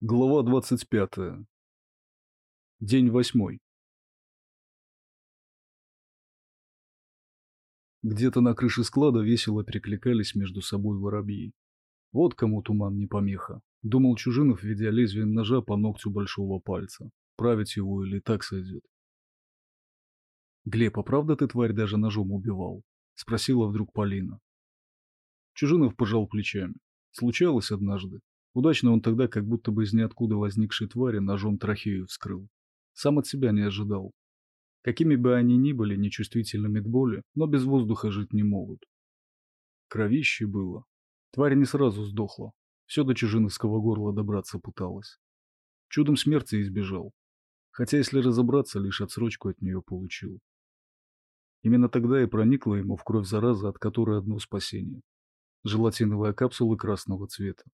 Глава 25. День восьмой. Где-то на крыше склада весело перекликались между собой воробьи. Вот кому туман не помеха. Думал Чужинов, ведя лезвием ножа по ногтю большого пальца. Править его или так сойдет. «Глеб, а правда ты, тварь, даже ножом убивал?» — спросила вдруг Полина. Чужинов пожал плечами. Случалось однажды. Удачно он тогда, как будто бы из ниоткуда возникшей твари, ножом трахею вскрыл. Сам от себя не ожидал. Какими бы они ни были нечувствительными к боли, но без воздуха жить не могут. Кровище было. Тварь не сразу сдохла. Все до чужиновского горла добраться пыталась. Чудом смерти избежал. Хотя, если разобраться, лишь отсрочку от нее получил. Именно тогда и проникла ему в кровь зараза, от которой одно спасение. Желатиновая капсула красного цвета.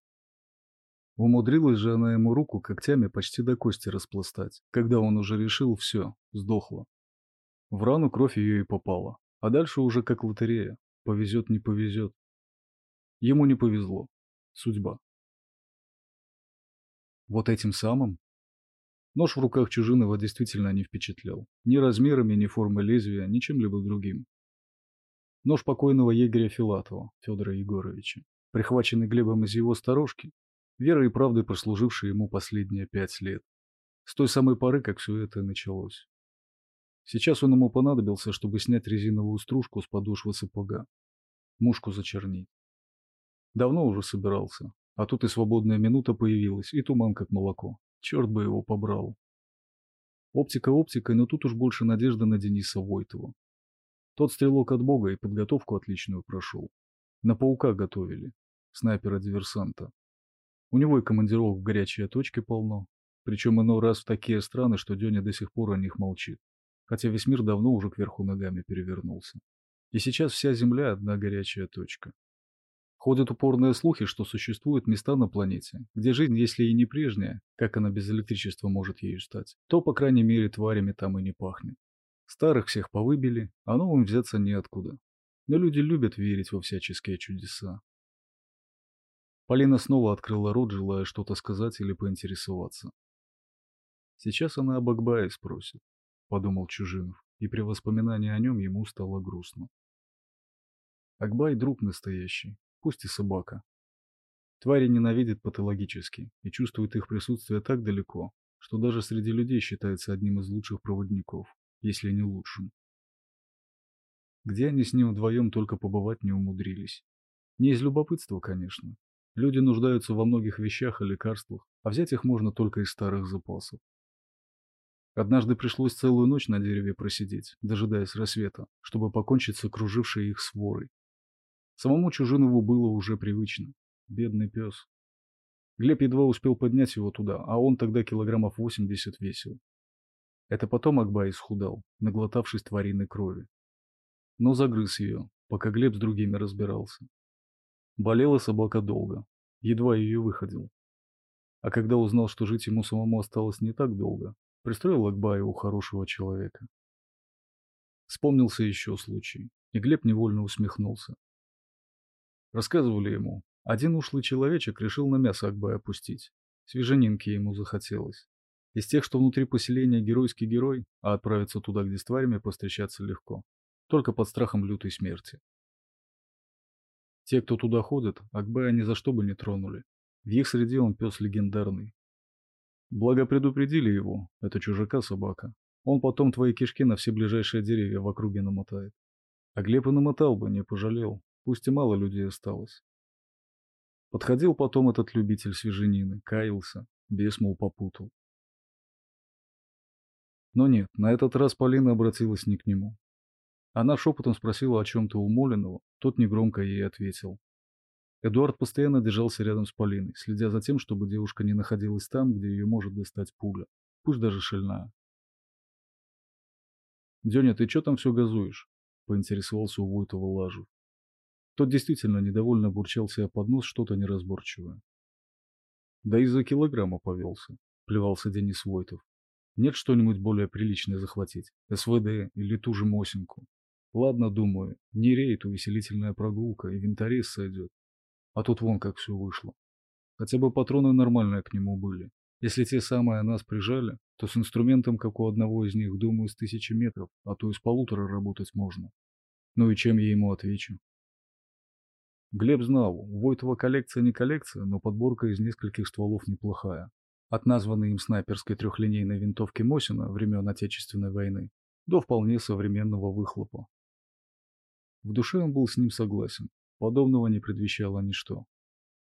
Умудрилась же она ему руку когтями почти до кости распластать, когда он уже решил все, сдохла. В рану кровь ее и попала, а дальше уже как лотерея, повезет не повезет. Ему не повезло. Судьба. Вот этим самым? Нож в руках Чужинова действительно не впечатлял. Ни размерами, ни формой лезвия, ни чем-либо другим. Нож покойного егеря Филатова, Федора Егоровича, прихваченный Глебом из его сторожки, верой и правдой прослуживший ему последние пять лет. С той самой поры, как все это началось. Сейчас он ему понадобился, чтобы снять резиновую стружку с подошвы сапога. Мушку зачернить. Давно уже собирался, а тут и свободная минута появилась, и туман как молоко. Черт бы его побрал. Оптика оптикой, но тут уж больше надежда на Дениса Войтова. Тот стрелок от бога и подготовку отличную прошел. На паука готовили. Снайпера-диверсанта. У него и командировок в горячие точки полно. Причем иной раз в такие страны, что Деня до сих пор о них молчит. Хотя весь мир давно уже кверху ногами перевернулся. И сейчас вся Земля одна горячая точка. Ходят упорные слухи, что существуют места на планете, где жизнь, если и не прежняя, как она без электричества может ею стать, то, по крайней мере, тварями там и не пахнет. Старых всех повыбили, а новым взяться неоткуда. Но люди любят верить во всяческие чудеса. Полина снова открыла рот, желая что-то сказать или поинтересоваться. Сейчас она об Акбае спросит, подумал Чужинов, и при воспоминании о нем ему стало грустно. Акбай друг настоящий, пусть и собака. Твари ненавидят патологически и чувствуют их присутствие так далеко, что даже среди людей считается одним из лучших проводников, если не лучшим. Где они с ним вдвоем только побывать не умудрились. Не из любопытства, конечно, Люди нуждаются во многих вещах и лекарствах, а взять их можно только из старых запасов. Однажды пришлось целую ночь на дереве просидеть, дожидаясь рассвета, чтобы покончить с окружившей их сворой. Самому Чужинову было уже привычно. Бедный пес. Глеб едва успел поднять его туда, а он тогда килограммов 80 весил. Это потом Акбай исхудал, наглотавшись твариной крови. Но загрыз ее, пока Глеб с другими разбирался. Болела собака долго, едва ее выходил. А когда узнал, что жить ему самому осталось не так долго, пристроил Акбая у хорошего человека. Вспомнился еще случай, и Глеб невольно усмехнулся. Рассказывали ему, один ушлый человечек решил на мясо Акбая опустить. Свеженинки ему захотелось. Из тех, что внутри поселения геройский герой, а отправиться туда, где с тварями, повстречаться легко. Только под страхом лютой смерти. Те, кто туда ходит, Акбая ни за что бы не тронули. В их среде он пес легендарный. Благо предупредили его, это чужака собака. Он потом твои кишки на все ближайшие деревья в округе намотает. А Глеб и намотал бы, не пожалел, пусть и мало людей осталось. Подходил потом этот любитель свеженины, каялся, бес, мол, попутал. Но нет, на этот раз Полина обратилась не к нему. Она шепотом спросила о чем-то у Молиного, тот негромко ей ответил. Эдуард постоянно держался рядом с Полиной, следя за тем, чтобы девушка не находилась там, где ее может достать пуля, пусть даже шальная. «Деня, ты что там все газуешь?» – поинтересовался у Войтова Лажев. Тот действительно недовольно бурчал себе под нос что-то неразборчивое. «Да из-за килограмма повелся», – плевался Денис Войтов. «Нет что-нибудь более приличное захватить? СВД или ту же Мосинку?» Ладно, думаю, не рейд, увеселительная прогулка, инвентарис сойдет. А тут вон как все вышло. Хотя бы патроны нормальные к нему были. Если те самые нас прижали, то с инструментом, как у одного из них, думаю, с тысячи метров, а то и с полутора работать можно. Ну и чем я ему отвечу? Глеб знал, у Войтова коллекция не коллекция, но подборка из нескольких стволов неплохая. От названной им снайперской трехлинейной винтовки Мосина времен Отечественной войны до вполне современного выхлопа. В душе он был с ним согласен, подобного не предвещало ничто.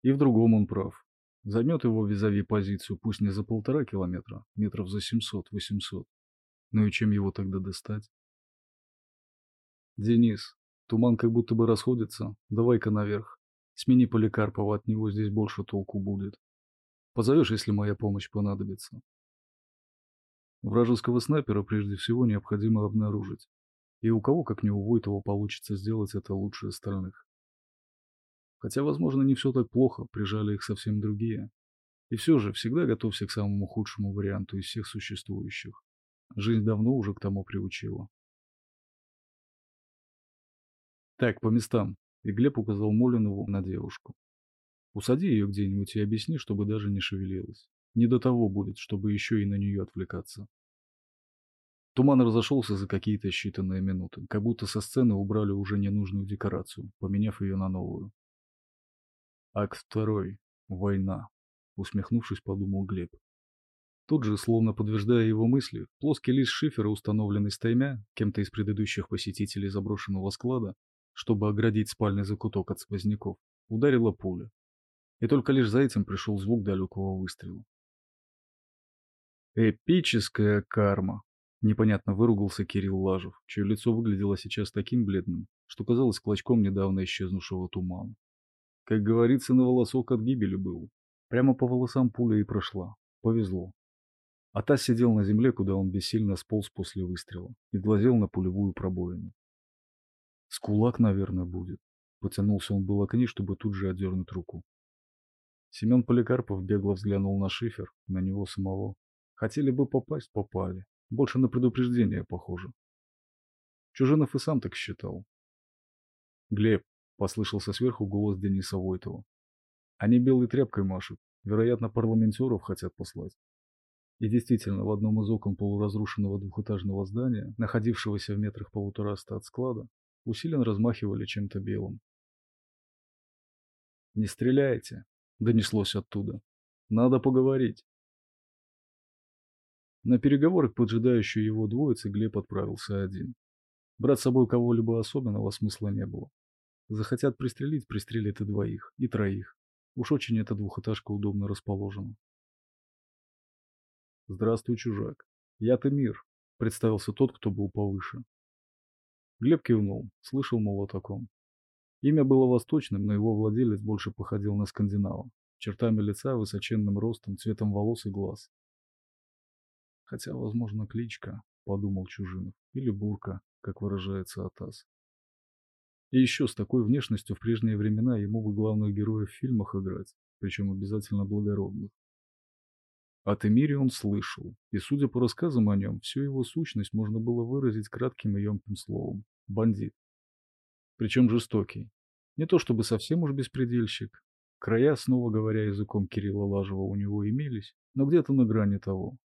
И в другом он прав. Займет его визави позицию пусть не за полтора километра, метров за 700-800. Ну и чем его тогда достать? Денис, туман как будто бы расходится, давай-ка наверх. Смени Поликарпова, от него здесь больше толку будет. Позовешь, если моя помощь понадобится. Вражеского снайпера прежде всего необходимо обнаружить. И у кого, как не у Войтова, получится сделать это лучше остальных. Хотя, возможно, не все так плохо, прижали их совсем другие. И все же, всегда готовься к самому худшему варианту из всех существующих. Жизнь давно уже к тому приучила. Так, по местам. И Глеб указал Молинову на девушку. Усади ее где-нибудь и объясни, чтобы даже не шевелилась. Не до того будет, чтобы еще и на нее отвлекаться. Туман разошелся за какие-то считанные минуты, как будто со сцены убрали уже ненужную декорацию, поменяв ее на новую. Акт второй. Война. Усмехнувшись, подумал Глеб. Тут же, словно подтверждая его мысли, плоский лист шифера, установленный стаймя, кем-то из предыдущих посетителей заброшенного склада, чтобы оградить спальный закуток от сквозняков, ударила пуля. И только лишь за этим пришел звук далекого выстрела. Эпическая карма. Непонятно выругался Кирилл Лажев, чье лицо выглядело сейчас таким бледным, что казалось клочком недавно исчезнувшего тумана. Как говорится, на волосок от гибели был. Прямо по волосам пуля и прошла. Повезло. А та сидел на земле, куда он бессильно сполз после выстрела, и глазел на пулевую пробоину. С кулак, наверное, будет. Потянулся он было к ней, чтобы тут же отдернуть руку. Семен Поликарпов бегло взглянул на шифер, на него самого. Хотели бы попасть, попали. Больше на предупреждение похоже. Чужинов и сам так считал. Глеб, Послышался сверху голос Дениса Войтова. Они белой тряпкой машут. Вероятно, парламентеров хотят послать. И действительно, в одном из окон полуразрушенного двухэтажного здания, находившегося в метрах полутораста от склада, усиленно размахивали чем-то белым. «Не стреляйте!» — донеслось оттуда. «Надо поговорить!» На переговоры к поджидающей его двоице Глеб отправился один. Брать с собой кого-либо особенного смысла не было. Захотят пристрелить, пристрелят и двоих, и троих. Уж очень эта двухэтажка удобно расположена. Здравствуй, чужак. Я-то мир, представился тот, кто был повыше. Глеб кивнул, слышал, мол, о таком. Имя было восточным, но его владелец больше походил на скандинава. Чертами лица, высоченным ростом, цветом волос и глаз. Хотя, возможно, кличка, подумал Чужинов, или бурка, как выражается Атас. И еще с такой внешностью в прежние времена ему бы главных героев в фильмах играть, причем обязательно благородных. О Темире он слышал, и, судя по рассказам о нем, всю его сущность можно было выразить кратким и емким словом – бандит. Причем жестокий. Не то чтобы совсем уж беспредельщик. Края, снова говоря языком Кирилла Лажева, у него имелись, но где-то на грани того.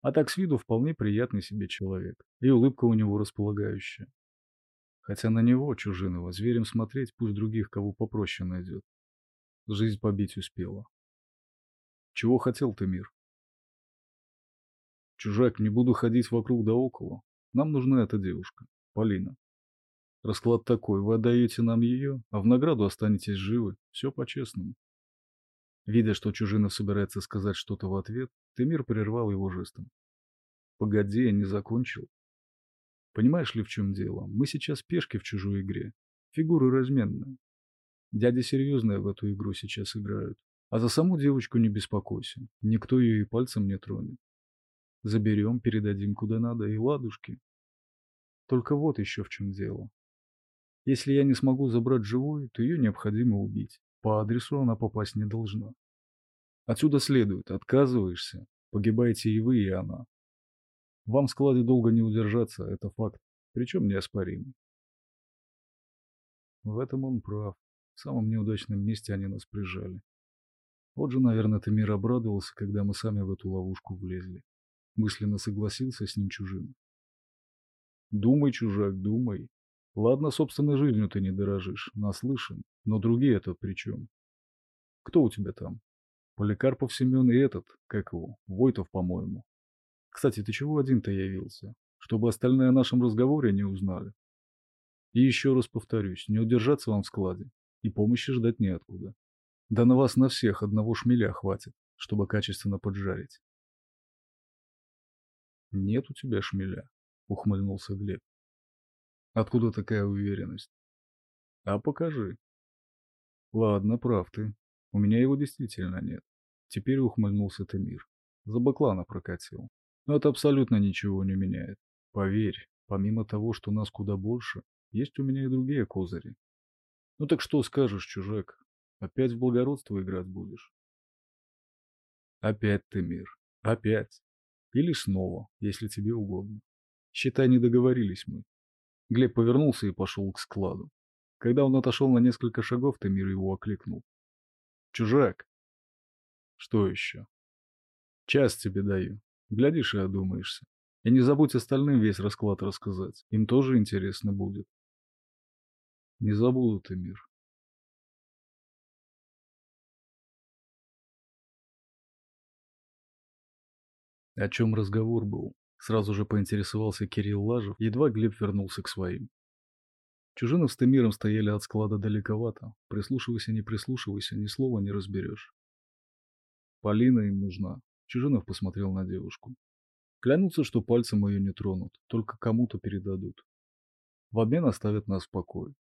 А так с виду вполне приятный себе человек, и улыбка у него располагающая. Хотя на него, чужиного, зверем смотреть, пусть других кого попроще найдет. Жизнь побить успела. Чего хотел ты, мир? Чужак, не буду ходить вокруг да около. Нам нужна эта девушка, Полина. Расклад такой, вы отдаете нам ее, а в награду останетесь живы. Все по-честному. Видя, что Чужинов собирается сказать что-то в ответ, Темир прервал его жестом. Погоди, я не закончил. Понимаешь ли, в чем дело? Мы сейчас пешки в чужой игре. Фигуры разменные. Дяди серьезные в эту игру сейчас играют. А за саму девочку не беспокойся. Никто ее и пальцем не тронет. Заберем, передадим куда надо и ладушки. Только вот еще в чем дело. Если я не смогу забрать живой, то ее необходимо убить. По адресу она попасть не должна. Отсюда следует, отказываешься, погибаете и вы, и она. Вам в складе долго не удержаться, это факт, причем неоспоримый. В этом он прав. В самом неудачном месте они нас прижали. Вот же, наверное, Тамир обрадовался, когда мы сами в эту ловушку влезли. Мысленно согласился с ним чужим. Думай, чужак, думай. Ладно, собственной жизнью ты не дорожишь, наслышан, но другие это при чем? Кто у тебя там? Поликарпов Семен и этот, как его, Войтов, по-моему. Кстати, ты чего один-то явился? Чтобы остальные о нашем разговоре не узнали. И еще раз повторюсь, не удержаться вам в складе, и помощи ждать неоткуда. Да на вас на всех одного шмеля хватит, чтобы качественно поджарить. Нет у тебя шмеля, ухмыльнулся Глеб. Откуда такая уверенность? А покажи. Ладно, прав ты. У меня его действительно нет. Теперь ухмыльнулся Тамир. За баклана прокатил. Но это абсолютно ничего не меняет. Поверь, помимо того, что нас куда больше, есть у меня и другие козыри. Ну так что скажешь, чужак? Опять в благородство играть будешь? Опять ты, мир. Опять. Или снова, если тебе угодно. Считай, не договорились мы. Глеб повернулся и пошел к складу. Когда он отошел на несколько шагов, Тамир его окликнул. «Чужак!» «Что еще?» «Час тебе даю. Глядишь и одумаешься. И не забудь остальным весь расклад рассказать. Им тоже интересно будет». «Не забуду, Тамир. О чем разговор был? Сразу же поинтересовался Кирилл Лажев, едва Глеб вернулся к своим. Чужинов с Тамиром стояли от склада далековато. Прислушивайся, не прислушивайся, ни слова не разберешь. Полина им нужна. Чужинов посмотрел на девушку. Клянутся, что пальцем ее не тронут, только кому-то передадут. В обмен оставят нас в покое.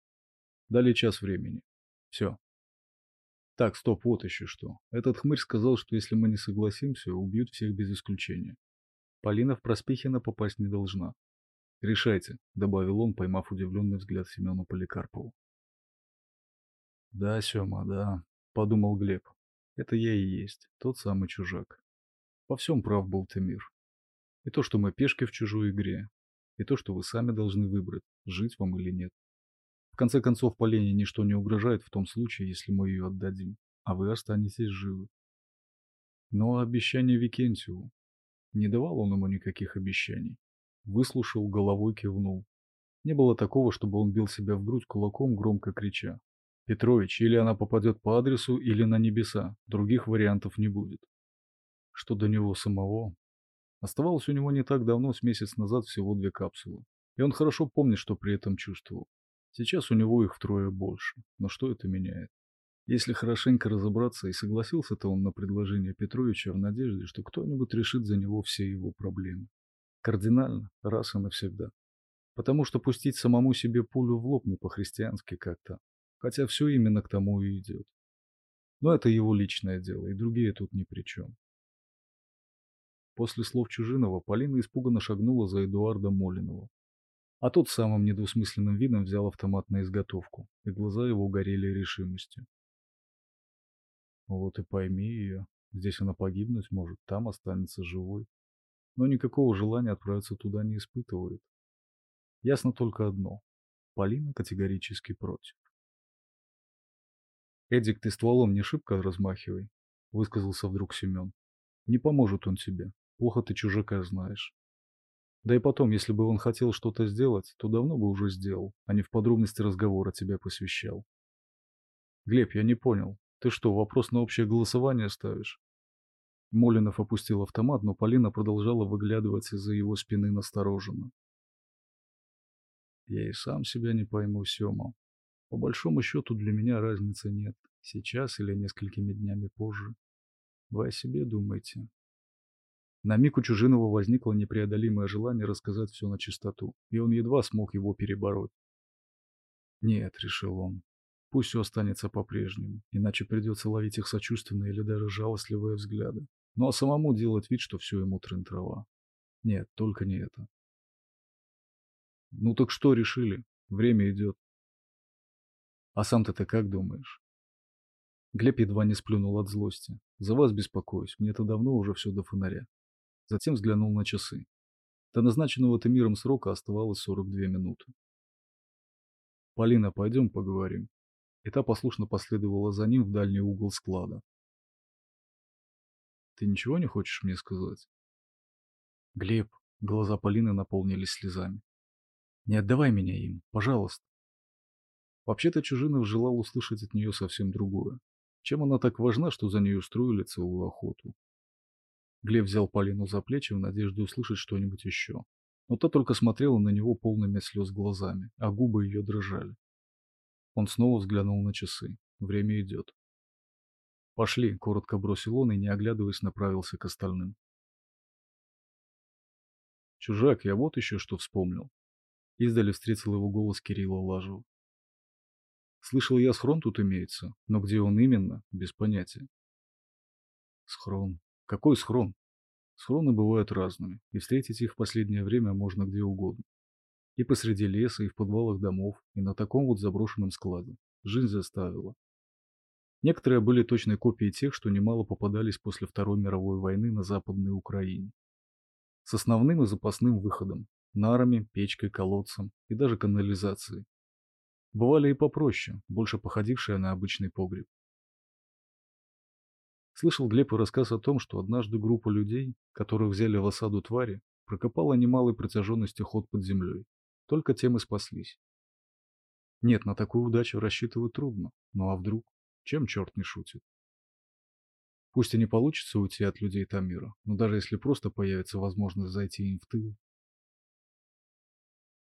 Дали час времени. Все. Так, стоп, вот еще что. Этот хмырь сказал, что если мы не согласимся, убьют всех без исключения. Полина в Проспехина попасть не должна. «Решайте», — добавил он, поймав удивленный взгляд Семена Поликарпова. «Да, Сема, да», — подумал Глеб. «Это я и есть, тот самый чужак. Во всем прав был Тамир. И то, что мы пешки в чужой игре, и то, что вы сами должны выбрать, жить вам или нет. В конце концов, Полине ничто не угрожает в том случае, если мы ее отдадим, а вы останетесь живы. Но обещание Викентию, не давал он ему никаких обещаний. Выслушал, головой кивнул. Не было такого, чтобы он бил себя в грудь кулаком, громко крича. «Петрович, или она попадет по адресу, или на небеса. Других вариантов не будет». Что до него самого? Оставалось у него не так давно, с месяц назад, всего две капсулы. И он хорошо помнит, что при этом чувствовал. Сейчас у него их втрое больше. Но что это меняет? Если хорошенько разобраться, и согласился-то он на предложение Петровича в надежде, что кто-нибудь решит за него все его проблемы. Кардинально, раз и навсегда. Потому что пустить самому себе пулю в лоб не по-христиански как-то. Хотя все именно к тому и идет. Но это его личное дело, и другие тут ни при чем. После слов Чужинова Полина испуганно шагнула за Эдуарда Молинова. А тот самым недвусмысленным видом взял автомат на изготовку, и глаза его горели решимостью. Вот и пойми ее. Здесь она погибнуть может, там останется живой. Но никакого желания отправиться туда не испытывает. Ясно только одно. Полина категорически против. «Эдик, ты стволом не шибко размахивай», — высказался вдруг Семен. «Не поможет он тебе. Плохо ты чужака знаешь. Да и потом, если бы он хотел что-то сделать, то давно бы уже сделал, а не в подробности разговора тебя посвящал. Глеб, я не понял, ты что, вопрос на общее голосование ставишь? Молинов опустил автомат, но Полина продолжала выглядывать из-за его спины настороженно. Я и сам себя не пойму, Сема. По большому счету для меня разницы нет. Сейчас или несколькими днями позже. Вы о себе думаете. На миг у Чужинова возникло непреодолимое желание рассказать все на чистоту, и он едва смог его перебороть. Нет, решил он, Пусть все останется по-прежнему, иначе придется ловить их сочувственные или даже жалостливые взгляды. Ну а самому делать вид, что все ему трын-трава. Нет, только не это. Ну так что решили? Время идет. А сам-то ты как думаешь? Глеб едва не сплюнул от злости. За вас беспокоюсь, мне-то давно уже все до фонаря. Затем взглянул на часы. До назначенного миром срока оставалось 42 минуты. Полина, пойдем поговорим и та послушно последовала за ним в дальний угол склада. Ты ничего не хочешь мне сказать? Глеб, глаза Полины наполнились слезами. Не отдавай меня им, пожалуйста. Вообще-то Чужинов желал услышать от нее совсем другое. Чем она так важна, что за ней устроили целую охоту? Глеб взял Полину за плечи в надежде услышать что-нибудь еще. Но та только смотрела на него полными слез глазами, а губы ее дрожали. Он снова взглянул на часы. Время идет. «Пошли», — коротко бросил он и, не оглядываясь, направился к остальным. «Чужак, я вот еще что вспомнил». Издали встретил его голос Кирилла Лажева. «Слышал я, схрон тут имеется, но где он именно, без понятия». «Схрон? Какой схрон?» Схроны бывают разными, и встретить их в последнее время можно где угодно. И посреди леса, и в подвалах домов, и на таком вот заброшенном складе. Жизнь заставила. Некоторые были точной копией тех, что немало попадались после Второй мировой войны на Западной Украине. С основным и запасным выходом – нарами, печкой, колодцем и даже канализацией. Бывали и попроще, больше походившие на обычный погреб. Слышал Глеб и рассказ о том, что однажды группа людей, которых взяли в осаду твари, прокопала немалой протяженности ход под землей. Только тем и спаслись. Нет, на такую удачу рассчитывать трудно. Ну а вдруг? Чем черт не шутит? Пусть и не получится уйти от людей Тамира, но даже если просто появится возможность зайти им в тыл.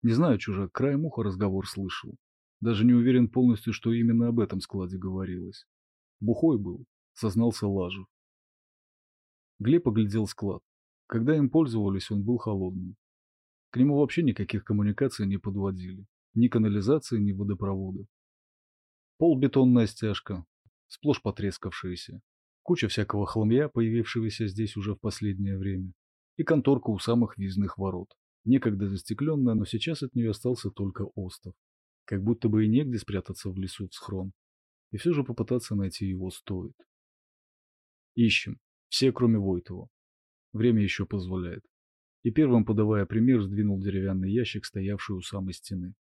Не знаю, чужак, краем уха разговор слышал. Даже не уверен полностью, что именно об этом складе говорилось. Бухой был, сознался Лажев. Глеб оглядел склад. Когда им пользовались, он был холодным. К нему вообще никаких коммуникаций не подводили. Ни канализации, ни водопровода. Пол бетонная стяжка, сплошь потрескавшаяся. Куча всякого хламья, появившегося здесь уже в последнее время. И конторка у самых въездных ворот. Некогда застекленная, но сейчас от нее остался только остов. Как будто бы и негде спрятаться в лесу в схрон. И все же попытаться найти его стоит. Ищем. Все, кроме Войтова. Время еще позволяет. И первым, подавая пример, сдвинул деревянный ящик, стоявший у самой стены.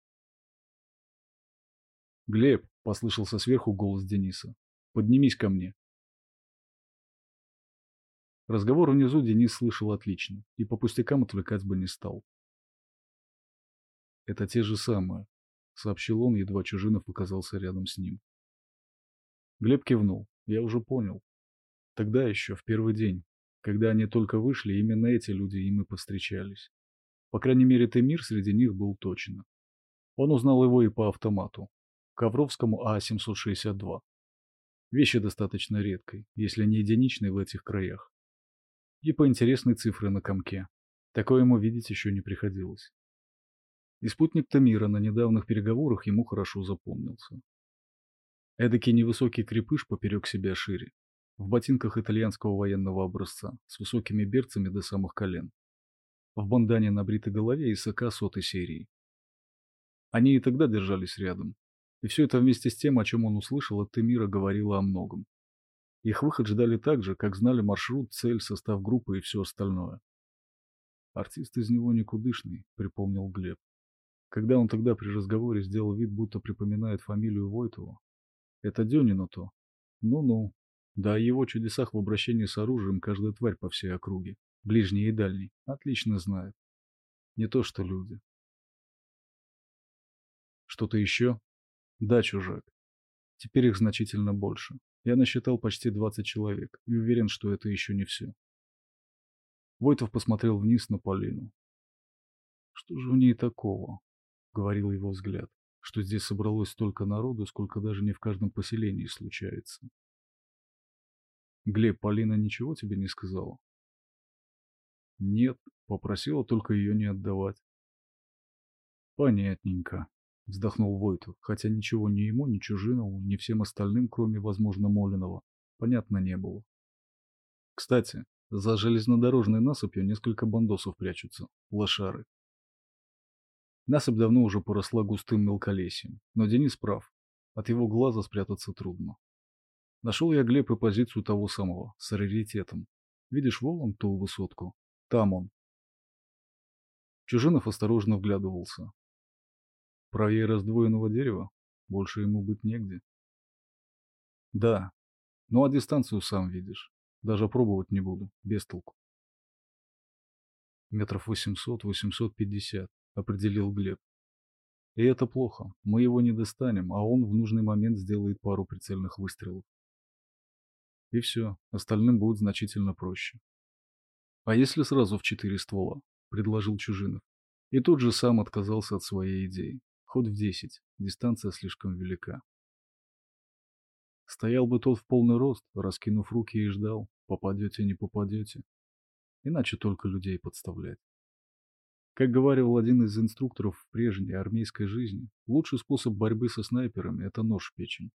«Глеб!» — послышался сверху голос Дениса. «Поднимись ко мне!» Разговор внизу Денис слышал отлично и по пустякам отвлекать бы не стал. «Это те же самые», — сообщил он, едва Чужинов оказался рядом с ним. Глеб кивнул. «Я уже понял. Тогда еще, в первый день, когда они только вышли, именно эти люди им и повстречались. По крайней мере, Темир среди них был точно. Он узнал его и по автомату. Ковровскому А-762. Вещи достаточно редкой, если не единичной в этих краях. И по интересной цифре на комке. Такое ему видеть еще не приходилось. И спутник Тамира на недавних переговорах ему хорошо запомнился. Эдакий невысокий крепыш поперек себя шире, в ботинках итальянского военного образца, с высокими берцами до самых колен. В бандане на бритой голове и сока сотой серии. Они и тогда держались рядом. И все это вместе с тем, о чем он услышал от Темира, говорило о многом. Их выход ждали так же, как знали маршрут, цель, состав группы и все остальное. Артист из него никудышный, припомнил Глеб. Когда он тогда при разговоре сделал вид, будто припоминает фамилию Войтова. Это Дёнина то. Ну-ну, да о его чудесах в обращении с оружием каждая тварь по всей округе, ближний и дальний, отлично знает. Не то что люди. Что-то еще? Да, чужак. Теперь их значительно больше. Я насчитал почти 20 человек и уверен, что это еще не все. Войтов посмотрел вниз на Полину. Что же в ней такого? Говорил его взгляд, что здесь собралось столько народу, сколько даже не в каждом поселении случается. Глеб, Полина ничего тебе не сказала? Нет, попросила только ее не отдавать. Понятненько, вздохнул Войтов, хотя ничего ни ему, ни Чужинову, ни всем остальным, кроме, возможно, Молинова, понятно не было. Кстати, за железнодорожной насыпью несколько бандосов прячутся, лошары. Насыпь давно уже поросла густым мелколесьем, но Денис прав, от его глаза спрятаться трудно. Нашел я, Глеб, и позицию того самого, с раритетом. Видишь вон ту высотку? Там он. Чужинов осторожно вглядывался. Правее раздвоенного дерева? Больше ему быть негде. Да. Ну а дистанцию сам видишь. Даже пробовать не буду, без толку. Метров восемьсот, восемьсот пятьдесят, определил Глеб. И это плохо. Мы его не достанем, а он в нужный момент сделает пару прицельных выстрелов. И все, остальным будет значительно проще. А если сразу в четыре ствола? Предложил Чужинов. И тут же сам отказался от своей идеи. Хоть в десять, дистанция слишком велика. Стоял бы тот в полный рост, раскинув руки и ждал, попадете, не попадете. Иначе только людей подставлять. Как говорил один из инструкторов в прежней армейской жизни, лучший способ борьбы со снайперами – это нож в печень.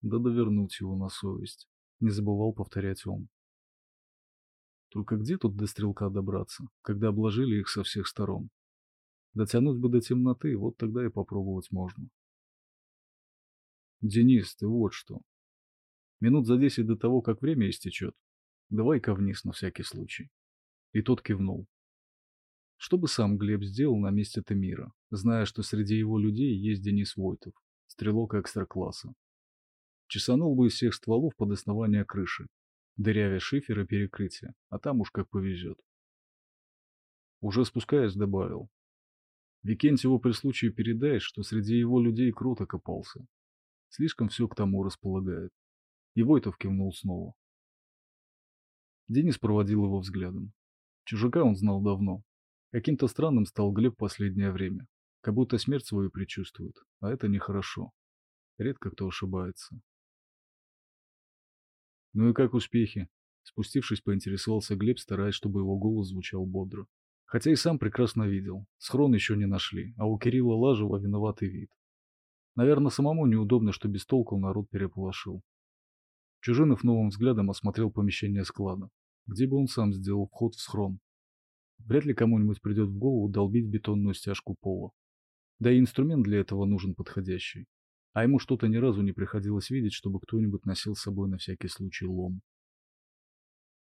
Да довернуть его на совесть. Не забывал повторять он. Только где тут до стрелка добраться, когда обложили их со всех сторон? Дотянуть бы до темноты, вот тогда и попробовать можно. Денис, ты вот что. Минут за десять до того, как время истечет, давай-ка вниз на всякий случай. И тот кивнул. Что бы сам Глеб сделал на месте Тамира, зная, что среди его людей есть Денис Войтов, стрелок экстра-класса? Чесанул бы из всех стволов под основание крыши, дырявя шифер и перекрытие, а там уж как повезет. Уже спускаясь, добавил. Викентьеву при случае передай, что среди его людей круто копался. Слишком все к тому располагает. И Войтов кивнул снова. Денис проводил его взглядом. Чужака он знал давно. Каким-то странным стал Глеб последнее время. Как будто смерть свою предчувствует, а это нехорошо. Редко кто ошибается. «Ну и как успехи?» Спустившись, поинтересовался Глеб, стараясь, чтобы его голос звучал бодро. Хотя и сам прекрасно видел. Схрон еще не нашли, а у Кирилла Лажева виноватый вид. Наверное, самому неудобно, что без толку народ переполошил. Чужинов новым взглядом осмотрел помещение склада, где бы он сам сделал вход в схрон. Вряд ли кому-нибудь придет в голову долбить бетонную стяжку пола. Да и инструмент для этого нужен подходящий. А ему что-то ни разу не приходилось видеть, чтобы кто-нибудь носил с собой на всякий случай лом.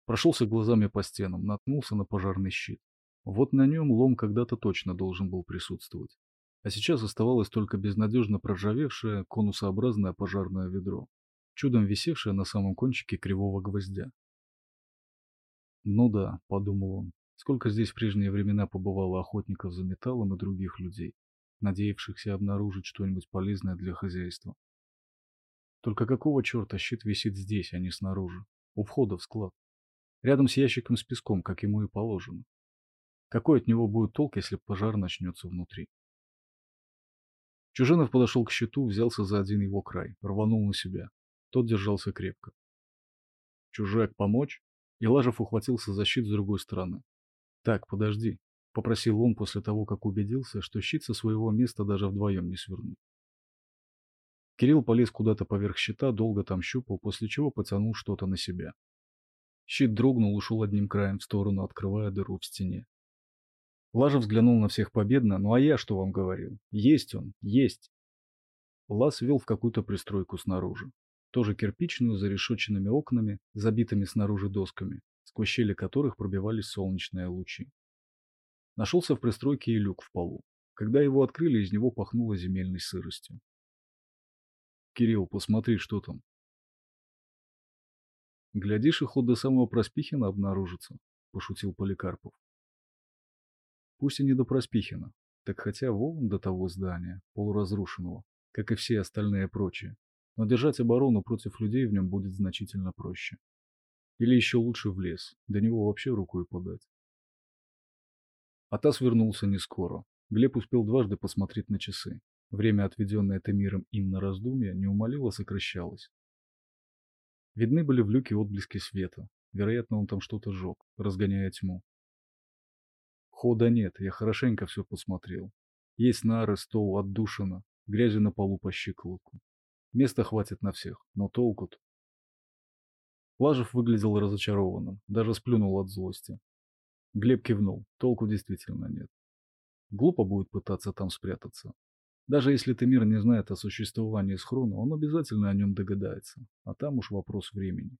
Прошелся глазами по стенам, наткнулся на пожарный щит. Вот на нем лом когда-то точно должен был присутствовать. А сейчас оставалось только безнадежно проржавевшее конусообразное пожарное ведро, чудом висевшее на самом кончике кривого гвоздя. «Ну да», — подумал он, — «сколько здесь в прежние времена побывало охотников за металлом и других людей надеявшихся обнаружить что-нибудь полезное для хозяйства. Только какого черта щит висит здесь, а не снаружи, у входа в склад, рядом с ящиком с песком, как ему и положено? Какой от него будет толк, если пожар начнется внутри? Чужинов подошел к щиту, взялся за один его край, рванул на себя. Тот держался крепко. Чужак, помочь? И Лажев ухватился за щит с другой стороны. Так, подожди, Попросил он после того, как убедился, что щит со своего места даже вдвоем не свернут. Кирилл полез куда-то поверх щита, долго там щупал, после чего потянул что-то на себя. Щит дрогнул, ушел одним краем в сторону, открывая дыру в стене. Лажа взглянул на всех победно, ну а я что вам говорил? Есть он, есть. Лаз вел в какую-то пристройку снаружи. Тоже кирпичную, за решетченными окнами, забитыми снаружи досками, сквозь щели которых пробивались солнечные лучи. Нашелся в пристройке и люк в полу. Когда его открыли, из него пахнуло земельной сыростью. «Кирилл, посмотри, что там». «Глядишь, и ход до самого Проспихина обнаружится», – пошутил Поликарпов. «Пусть и не до Проспихина, так хотя вон до того здания, полуразрушенного, как и все остальные прочие, но держать оборону против людей в нем будет значительно проще. Или еще лучше в лес, до него вообще рукой подать. Атас вернулся не скоро. Глеб успел дважды посмотреть на часы. Время, отведенное Тамиром им на раздумье, неумолимо сокращалось. Видны были в люке отблески света. Вероятно, он там что-то жег, разгоняя тьму. Хода нет, я хорошенько все посмотрел. Есть нары, стол, отдушина, грязи на полу по щиколотку. Места хватит на всех, но толку-то. Лажев выглядел разочарованным, даже сплюнул от злости. Глеб кивнул. Толку действительно нет. Глупо будет пытаться там спрятаться. Даже если Темир не знает о существовании схрона, он обязательно о нем догадается. А там уж вопрос времени.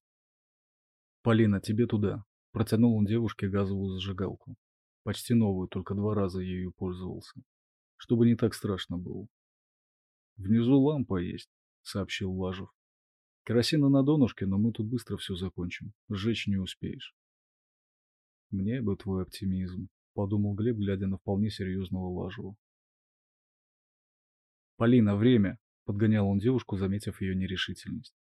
«Полина, тебе туда». Протянул он девушке газовую зажигалку. Почти новую, только два раза ею пользовался. Чтобы не так страшно было. «Внизу лампа есть», — сообщил Лажев. Керосина на донышке, но мы тут быстро все закончим. Сжечь не успеешь. Мне бы твой оптимизм, подумал Глеб, глядя на вполне серьезного Лажева. Полина, время! Подгонял он девушку, заметив ее нерешительность.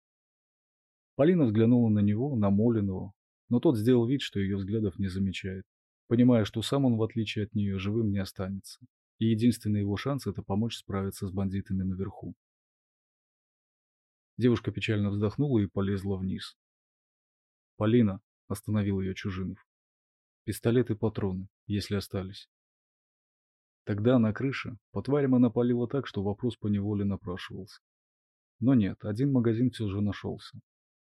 Полина взглянула на него, на Молиного, но тот сделал вид, что ее взглядов не замечает, понимая, что сам он, в отличие от нее, живым не останется, и единственный его шанс – это помочь справиться с бандитами наверху. Девушка печально вздохнула и полезла вниз. «Полина», – остановил ее Чужинов, – «пистолет и патроны, если остались». Тогда на крыше по тварям она палила так, что вопрос поневоле напрашивался. Но нет, один магазин все же нашелся.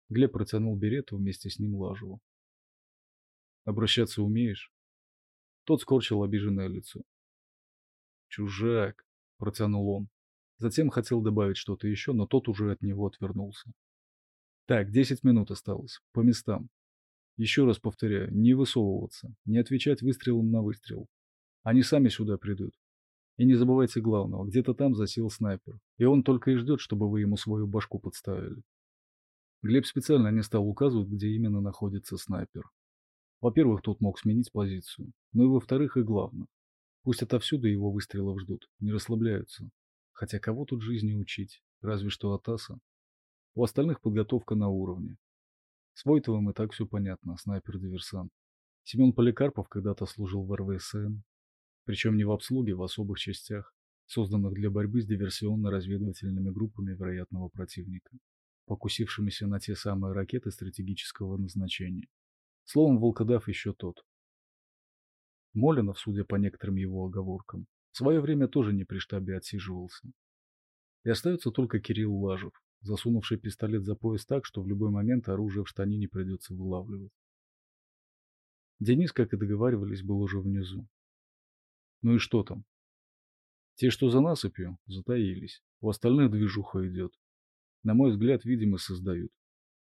Глеб протянул берету вместе с ним Лажеву. «Обращаться умеешь?» Тот скорчил обиженное лицо. «Чужак!» – протянул он. Затем хотел добавить что-то еще, но тот уже от него отвернулся. Так, десять минут осталось. По местам. Еще раз повторяю, не высовываться, не отвечать выстрелом на выстрел. Они сами сюда придут. И не забывайте главного, где-то там засел снайпер, и он только и ждет, чтобы вы ему свою башку подставили. Глеб специально не стал указывать, где именно находится снайпер. Во-первых, тот мог сменить позицию, но и во-вторых, и главное. Пусть отовсюду его выстрелов ждут, не расслабляются. Хотя кого тут жизни учить? Разве что Атаса. У остальных подготовка на уровне. С Войтовым и так все понятно, снайпер-диверсант. Семен Поликарпов когда-то служил в РВСН. Причем не в обслуге, в особых частях, созданных для борьбы с диверсионно-разведывательными группами вероятного противника, покусившимися на те самые ракеты стратегического назначения. Словом, волкодав еще тот. Молинов, судя по некоторым его оговоркам, в свое время тоже не при штабе отсиживался. И остается только Кирилл Лажев, засунувший пистолет за пояс так, что в любой момент оружие в штанине придется вылавливать. Денис, как и договаривались, был уже внизу. Ну и что там? Те, что за насыпью, затаились. У остальных движуха идет. На мой взгляд, видимо, создают.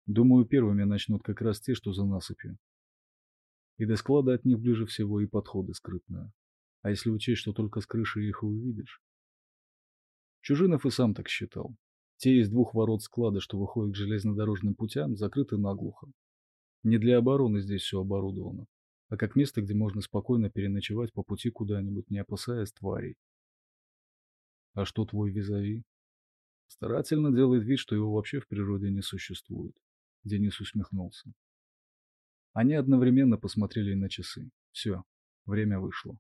Думаю, первыми начнут как раз те, что за насыпью. И до склада от них ближе всего и подходы скрытные. А если учесть, что только с крыши их увидишь? Чужинов и сам так считал. Те из двух ворот склада, что выходят к железнодорожным путям, закрыты наглухо. Не для обороны здесь все оборудовано, а как место, где можно спокойно переночевать по пути куда-нибудь, не опасаясь тварей. А что твой визави? Старательно делает вид, что его вообще в природе не существует. Денис усмехнулся. Они одновременно посмотрели на часы. Все, время вышло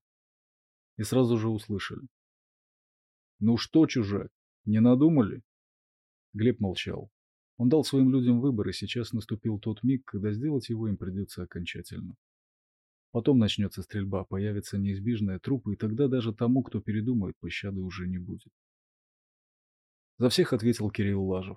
и сразу же услышали. «Ну что, чужак, не надумали?» Глеб молчал. Он дал своим людям выбор, и сейчас наступил тот миг, когда сделать его им придется окончательно. Потом начнется стрельба, появятся неизбежные трупы, и тогда даже тому, кто передумает, пощады уже не будет. За всех ответил Кирилл Лажев.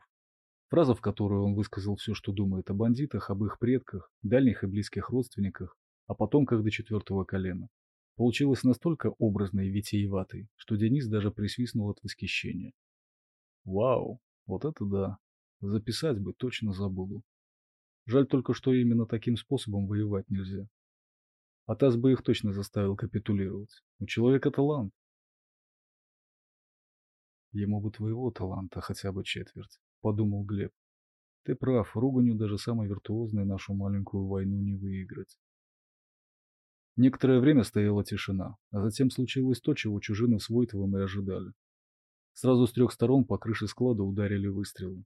Фраза, в которой он высказал все, что думает о бандитах, об их предках, дальних и близких родственниках, о потомках до четвертого колена. Получилось настолько образной и витиеватой, что Денис даже присвистнул от восхищения. Вау, вот это да. Записать бы точно забуду. Жаль только, что именно таким способом воевать нельзя. Атас бы их точно заставил капитулировать. У человека талант. Ему бы твоего таланта хотя бы четверть, подумал Глеб. Ты прав, руганью даже самой виртуозной нашу маленькую войну не выиграть. Некоторое время стояла тишина, а затем случилось то, чего чужины с Войтовым и ожидали. Сразу с трех сторон по крыше склада ударили выстрелы.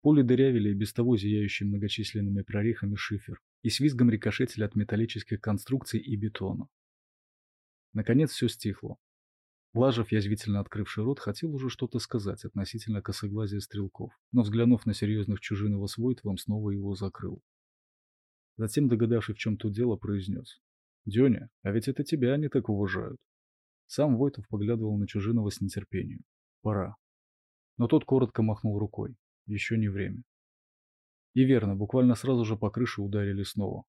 Поле дырявили и без того зияющий многочисленными прорехами шифер и с визгом рикошетили от металлических конструкций и бетона. Наконец все стихло. Лажев, язвительно открывший рот, хотел уже что-то сказать относительно косоглазия стрелков, но, взглянув на серьезных чужинова с Войтовым, снова его закрыл. Затем, догадавшись, в чем тут дело, произнес. Дёня, а ведь это тебя они так уважают. Сам Войтов поглядывал на Чужинова с нетерпением. Пора. Но тот коротко махнул рукой. Еще не время. И верно, буквально сразу же по крыше ударили снова.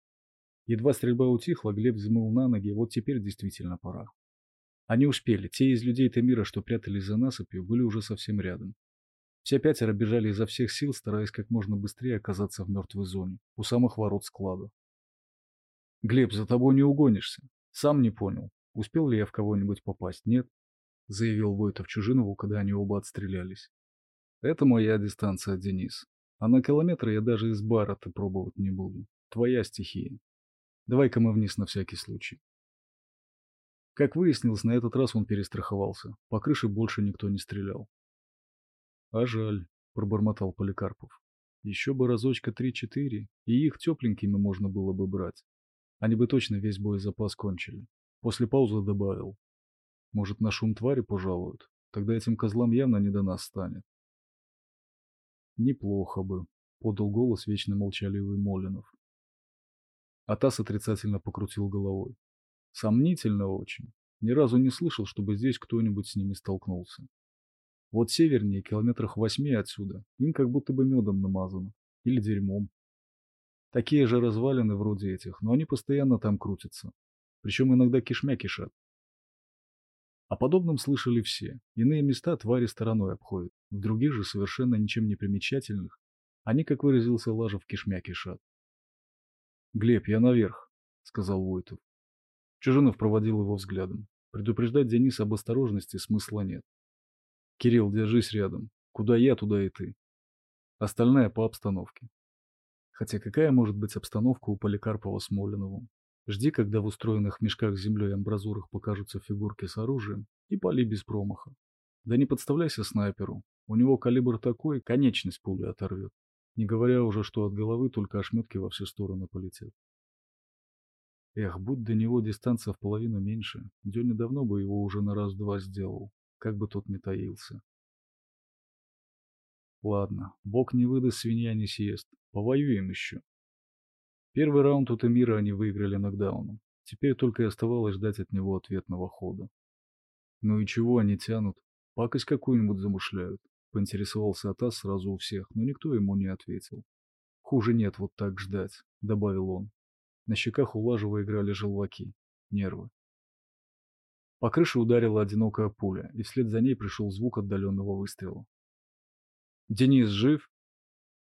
Едва стрельба утихла, Глеб взмыл на ноги, вот теперь действительно пора. Они успели, те из людей Тамира, что прятались за насыпью, были уже совсем рядом. Все пятеро бежали изо всех сил, стараясь как можно быстрее оказаться в мертвой зоне, у самых ворот склада. Глеб, за тобой не угонишься. Сам не понял, успел ли я в кого-нибудь попасть, нет? Заявил Войтов Чужинову, когда они оба отстрелялись. Это моя дистанция, Денис. А на километры я даже из бара-то пробовать не буду. Твоя стихия. Давай-ка мы вниз на всякий случай. Как выяснилось, на этот раз он перестраховался. По крыше больше никто не стрелял. А жаль, пробормотал Поликарпов. Еще бы разочка три-четыре, и их тепленькими можно было бы брать. Они бы точно весь боезапас кончили. После паузы добавил. Может, на шум твари пожалуют? Тогда этим козлам явно не до нас станет. Неплохо бы, подал голос вечно молчаливый Молинов. Атас отрицательно покрутил головой. Сомнительно очень. Ни разу не слышал, чтобы здесь кто-нибудь с ними столкнулся. Вот севернее, километрах восьми отсюда, им как будто бы медом намазано. Или дерьмом. Такие же развалины вроде этих, но они постоянно там крутятся. Причем иногда кишмя кишат. О подобном слышали все. Иные места твари стороной обходят. В других же, совершенно ничем не примечательных, они, как выразился Лажев, кишмя кишат. «Глеб, я наверх», — сказал Войтов. Чужинов проводил его взглядом. Предупреждать Дениса об осторожности смысла нет. «Кирилл, держись рядом. Куда я, туда и ты. Остальная по обстановке». Хотя какая может быть обстановка у Поликарпова с Молиновым? Жди, когда в устроенных мешках с землей амбразурах покажутся фигурки с оружием, и пали без промаха. Да не подставляйся снайперу. У него калибр такой, конечность пули оторвет. Не говоря уже, что от головы только ошметки во все стороны полетят. Эх, будь до него дистанция в половину меньше, Дёня давно бы его уже на раз-два сделал, как бы тот ни таился. Ладно, бог не выдаст, свинья не съест. Повоюем еще. Первый раунд у Тамира они выиграли нокдауном. Теперь только и оставалось ждать от него ответного хода. Ну и чего они тянут? Пакость какую-нибудь замышляют? Поинтересовался Атас сразу у всех, но никто ему не ответил. Хуже нет вот так ждать, добавил он. На щеках у Лажева играли желваки, нервы. По крыше ударила одинокая пуля, и вслед за ней пришел звук отдаленного выстрела. «Денис жив?»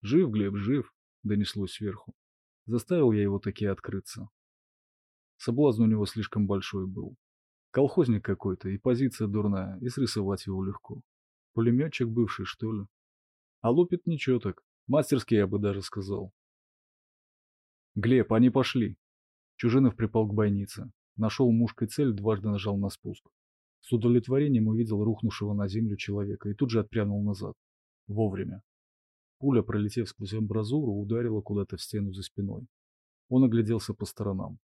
«Жив, Глеб, жив», — донеслось сверху. Заставил я его таки открыться. Соблазн у него слишком большой был. Колхозник какой-то, и позиция дурная, и срисовать его легко. Пулеметчик бывший, что ли? А лупит ничего так. Мастерски, я бы даже сказал. Глеб, они пошли. Чужинов припал к бойнице. Нашел мушкой цель, дважды нажал на спуск. С удовлетворением увидел рухнувшего на землю человека и тут же отпрянул назад. Вовремя. Пуля, пролетев сквозь амбразуру, ударила куда-то в стену за спиной. Он огляделся по сторонам.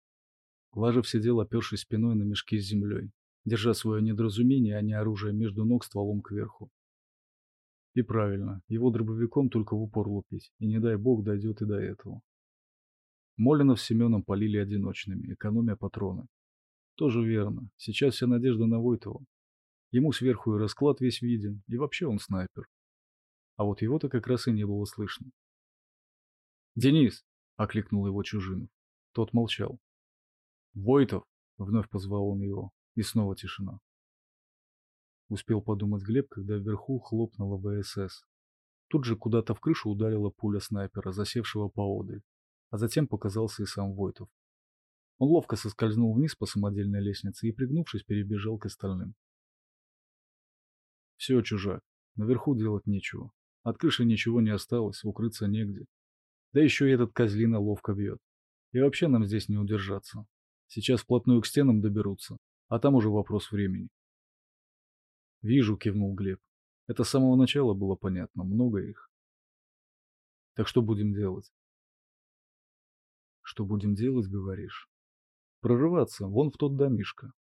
Лажев сидел, опершись спиной на мешки с землей, держа свое недоразумение, а не оружие между ног стволом кверху. И правильно, его дробовиком только в упор лупить, и не дай бог дойдет и до этого. Молинов с Семеном полили одиночными, экономя патроны. Тоже верно, сейчас вся надежда на Войтова. Ему сверху и расклад весь виден, и вообще он снайпер а вот его-то как раз и не было слышно. «Денис!» — окликнул его Чужинов. Тот молчал. «Войтов!» — вновь позвал он его, и снова тишина. Успел подумать Глеб, когда вверху хлопнула ВСС. Тут же куда-то в крышу ударила пуля снайпера, засевшего поодаль, а затем показался и сам Войтов. Он ловко соскользнул вниз по самодельной лестнице и, пригнувшись, перебежал к остальным. «Все, чужак, наверху делать нечего. От крыши ничего не осталось, укрыться негде. Да еще и этот козлина ловко бьет. И вообще нам здесь не удержаться. Сейчас вплотную к стенам доберутся, а там уже вопрос времени. Вижу, кивнул Глеб. Это с самого начала было понятно, много их. Так что будем делать? Что будем делать, говоришь? Прорываться, вон в тот домишко.